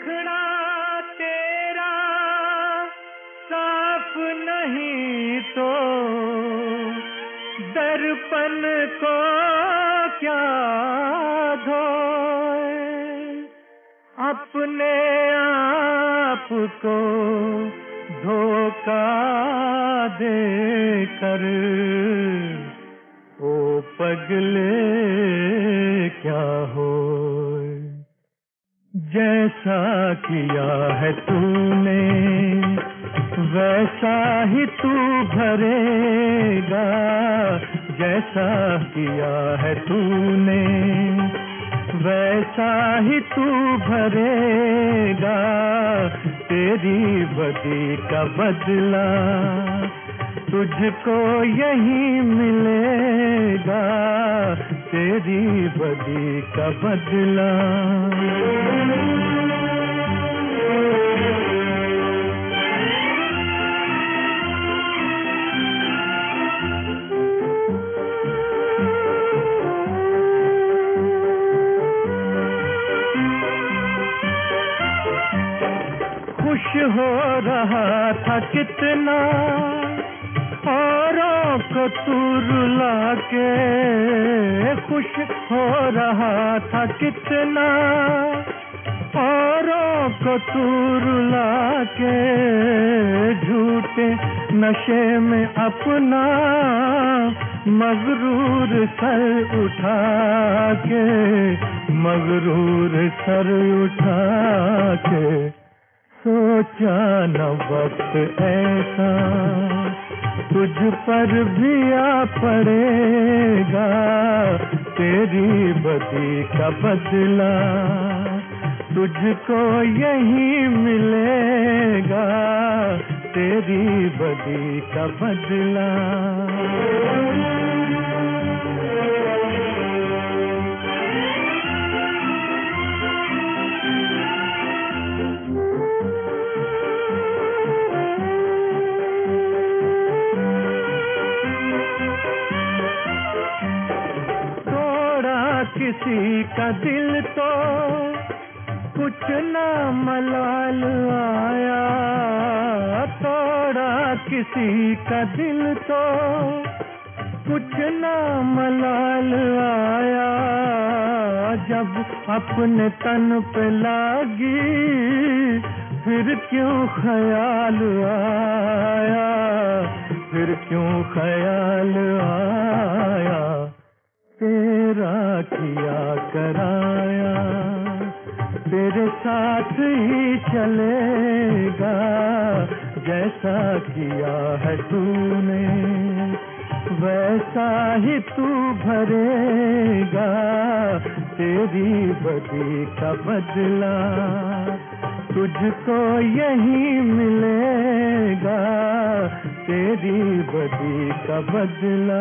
मुखड़ा तेरा, साफ़ नहीं तो दर्पण को क्या धोए? अपने आप को धोखा दे कर ओ पगले क्या हो जैसा किया है तूने, वैसा ही तू भरेगा। जैसा किया है तूने, वैसा ही तू भरेगा। तेरी बदी का बदला तुझको यही मिलेगा। तेरी बदी का बदला। खुश हो रहा था कितना औरों को तू रुला के खुश हो रहा था कितना। औरों को तू रुला के झूठे नशे में अपना मगरूर सर उठा के मगरूर सर उठा के सोचा न वक्त ऐसा तुझ पर भी आ पड़ेगा। तेरी बदी का बदला तुझको यही मिलेगा। तेरी बदी का बदला किसी का दिल तो कुछ ना मलाल आया। तोड़ा किसी का दिल तो कुछ ना मलाल आया। जब अपने तन पे लागी, फिर क्यों ख्याल आया? फिर क्यों ख्याल आया? किया कराया, तेरे साथ ही चलेगा, जैसा किया है तूने, वैसा ही तू भरेगा, तेरी बदी का बदला तुझको यही मिलेगा, तेरी बदी का बदला।